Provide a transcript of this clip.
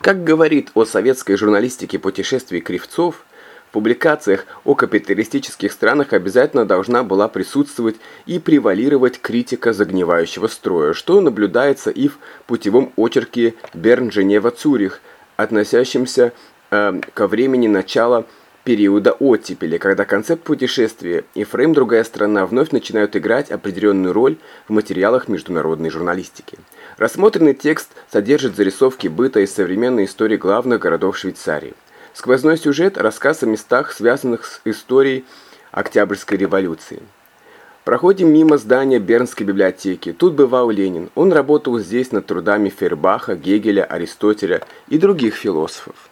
Как говорит о советской журналистике путешествий Кривцов, в публикациях о капиталистических странах обязательно должна была присутствовать и превалировать критика загнивающего строя, что наблюдается и в путевом очерке Берн-Женева-Цюрих, относящемся э, ко времени начала периода оттепели, когда концепт путешествия и фрейм «Другая страна» вновь начинают играть определенную роль в материалах международной журналистики. Рассмотренный текст содержит зарисовки быта и современной истории главных городов Швейцарии. Сквозной сюжет – рассказ о местах, связанных с историей Октябрьской революции. Проходим мимо здания Бернской библиотеки. Тут бывал Ленин. Он работал здесь над трудами Фербаха, Гегеля, Аристотеля и других философов.